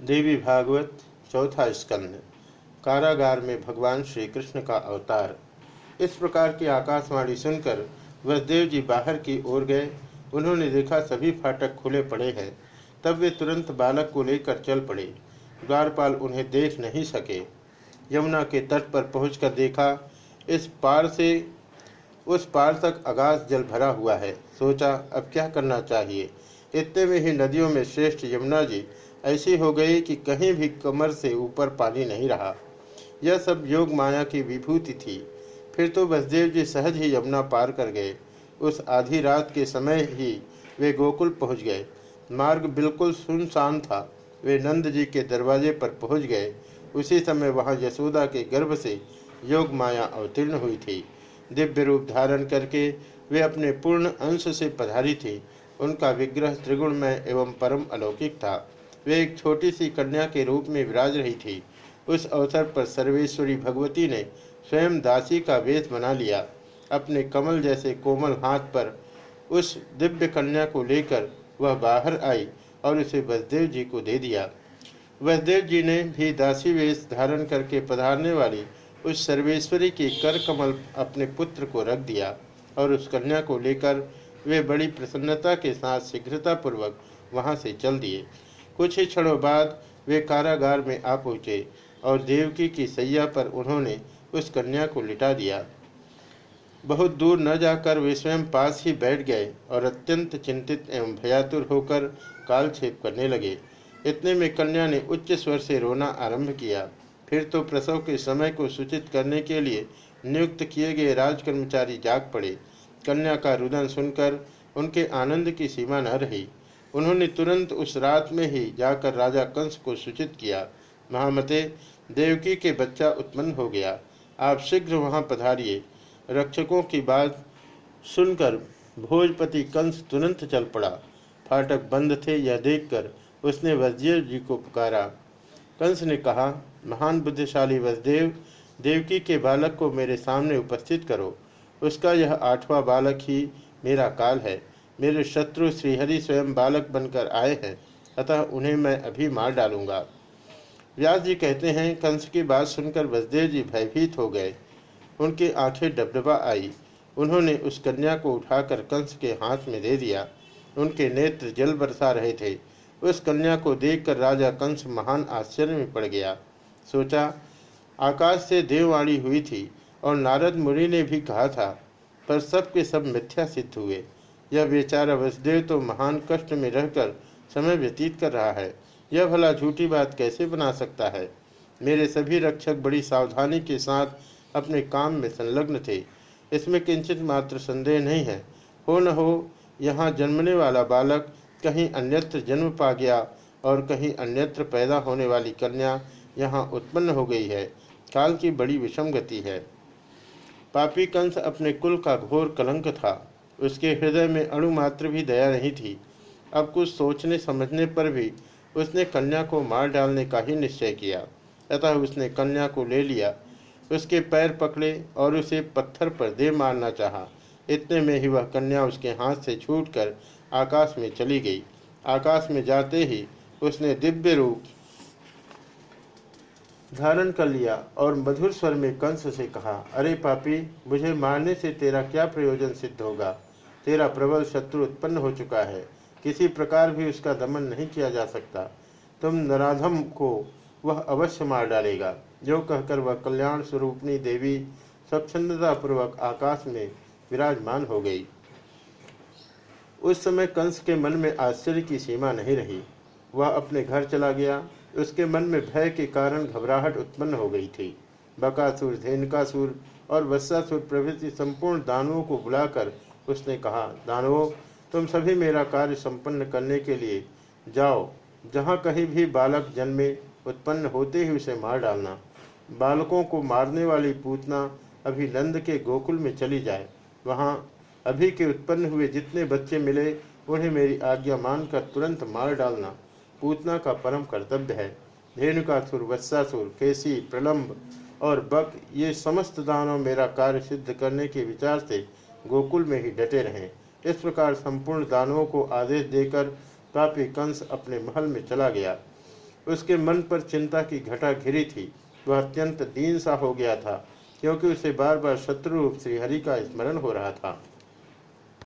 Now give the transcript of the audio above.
देवी भागवत, चौथा स्कंद, कारागार में भगवान श्री कृष्ण का अवतार। इस प्रकार की आकाशवाणी सुनकर वसुदेव जी बाहर की ओर गए। उन्होंने देखा सभी फाटक खुले पड़े हैं, तब वे तुरंत बालक को लेकर चल पड़े। द्वारपाल उन्हें देख नहीं सके। यमुना के तट पर पहुंचकर देखा, इस पार से, उस पार तक आगाज़ जल भरा हुआ है। सोचा, अब क्या करना चाहिए? इतने में ही नदियों में श्रेष्ठ यमुना जी ऐसी हो गई कि कहीं भी कमर से ऊपर पानी नहीं रहा। यह सब योग माया की विभूति थी। फिर तो बसदेव जी सहज ही यमुना पार कर गए। उस आधी रात के समय ही वे गोकुल पहुँच गए। मार्ग बिल्कुल सुनसान था। वे नंद जी के दरवाजे पर पहुँच गए। उसी समय वहाँ यशोदा के गर्भ से योग माया अवतीर्ण हुई थी। दिव्य रूप धारण करके वे अपने पूर्ण अंश से पधारी थी। उनका विग्रह त्रिगुणमय एवं परम अलौकिक था। वे एक छोटी सी कन्या के रूप में विराज रही थी। उस अवसर पर सर्वेश्वरी भगवती ने स्वयं दासी का वेश बना लिया। अपने कमल जैसे कोमल हाथ पर उस दिव्य कन्या को लेकर वह बाहर आई और उसे वसुदेव जी को दे दिया। वसुदेव जी ने भी दासी वेश धारण करके पधारने वाली उस सर्वेश्वरी के कर कमल अपने पुत्र को रख दिया और उस कन्या को लेकर वे बड़ी प्रसन्नता के साथ शीघ्रतापूर्वक वहाँ से चल दिए। कुछ ही क्षणों बाद वे कारागार में आ पहुँचे और देवकी की सैया पर उन्होंने उस कन्या को लिटा दिया। बहुत दूर न जाकर वे स्वयं पास ही बैठ गए और अत्यंत चिंतित एवं भयातुर होकर कालक्षेप करने लगे। इतने में कन्या ने उच्च स्वर से रोना आरंभ किया। फिर तो प्रसव के समय को सूचित करने के लिए नियुक्त किए गए राजकर्मचारी जाग पड़े। कन्या का रुदन सुनकर उनके आनंद की सीमा न रही। उन्होंने तुरंत उस रात में ही जाकर राजा कंस को सूचित किया, महामते, देवकी के बच्चा उत्पन्न हो गया। आप शीघ्र वहाँ पधारिए। रक्षकों की बात सुनकर भोजपति कंस तुरंत चल पड़ा। फाटक बंद थे यह देखकर उसने वजदेव जी को पुकारा। कंस ने कहा, महान बुद्धिशाली वसुदेव, देवकी के बालक को मेरे सामने उपस्थित करो। उसका यह आठवां बालक ही मेरा काल है। मेरे शत्रु श्रीहरि स्वयं बालक बनकर आए हैं, अतः उन्हें मैं अभी मार डालूँगा। व्यास जी कहते हैं, कंस की बात सुनकर वसुदेव जी भयभीत हो गए। उनकी आँखें डबडबा आई। उन्होंने उस कन्या को उठाकर कंस के हाथ में दे दिया। उनके नेत्र जल बरसा रहे थे। उस कन्या को देखकर राजा कंस महान आश्चर्य में पड़ गया। सोचा, आकाश से देववाणी हुई थी और नारद मुनि ने भी कहा था, पर सब के सब मिथ्या सिद्ध हुए। यह बेचारा वसुदेव तो महान कष्ट में रहकर समय व्यतीत कर रहा है। यह भला झूठी बात कैसे बना सकता है? मेरे सभी रक्षक बड़ी सावधानी के साथ अपने काम में संलग्न थे। इसमें किंचित मात्र संदेह नहीं है। हो न हो, यहाँ जन्मने वाला बालक कहीं अन्यत्र जन्म पा गया और कहीं अन्यत्र पैदा होने वाली कन्या यहाँ उत्पन्न हो गई है। काल की बड़ी विषम गति है। पापी कंस अपने कुल का घोर कलंक था। उसके हृदय में अणुमात्र भी दया नहीं थी। अब कुछ सोचने समझने पर भी उसने कन्या को मार डालने का ही निश्चय किया। अतः उसने कन्या को ले लिया। उसके पैर पकड़े और उसे पत्थर पर दे मारना चाहा। इतने में ही वह कन्या उसके हाथ से छूटकर आकाश में चली गई। आकाश में जाते ही उसने दिव्य रूप धारण कर लिया और मधुर स्वर में कंस से कहा, अरे पापी, मुझे मारने से तेरा क्या प्रयोजन सिद्ध होगा? तेरा प्रबल शत्रु उत्पन्न हो चुका है। किसी प्रकार भी उसका दमन नहीं किया जा सकता। तुम नराधम को वह अवश्य मार डालेगा। जो कहकर वह कल्याण स्वरूपणी देवी स्वच्छंदतापूर्वक आकाश में विराजमान हो गई। उस समय कंस के मन में आश्चर्य की सीमा नहीं रही। वह अपने घर चला गया। उसके मन में भय के कारण घबराहट उत्पन्न हो गई थी। बकासुर, धेनकासुर और वत्सासुर प्रभृति संपूर्ण दानवों को बुलाकर उसने कहा, दानवों, तुम सभी मेरा कार्य संपन्न करने के लिए जाओ। जहाँ कहीं भी बालक जन्मे, उत्पन्न होते ही उसे मार डालना। बालकों को मारने वाली पूतना अभी नंद के गोकुल में चली जाए। वहाँ अभी के उत्पन्न हुए जितने बच्चे मिले, उन्हें मेरी आज्ञा मानकर तुरंत मार डालना पूतना का परम कर्तव्य है। धेनुकासुर, वत्सासुर, केसी प्रलम्ब और बक, ये समस्त दानव मेरा कार्य सिद्ध करने के विचार से गोकुल में ही डटे रहें। इस प्रकार संपूर्ण दानवों को आदेश देकर पापी कंस अपने महल में चला गया। उसके मन पर चिंता की घटा घिरी थी। वह अत्यंत दीन सा हो गया था, क्योंकि उसे बार बार शत्रु रूप श्रीहरि का स्मरण हो रहा था।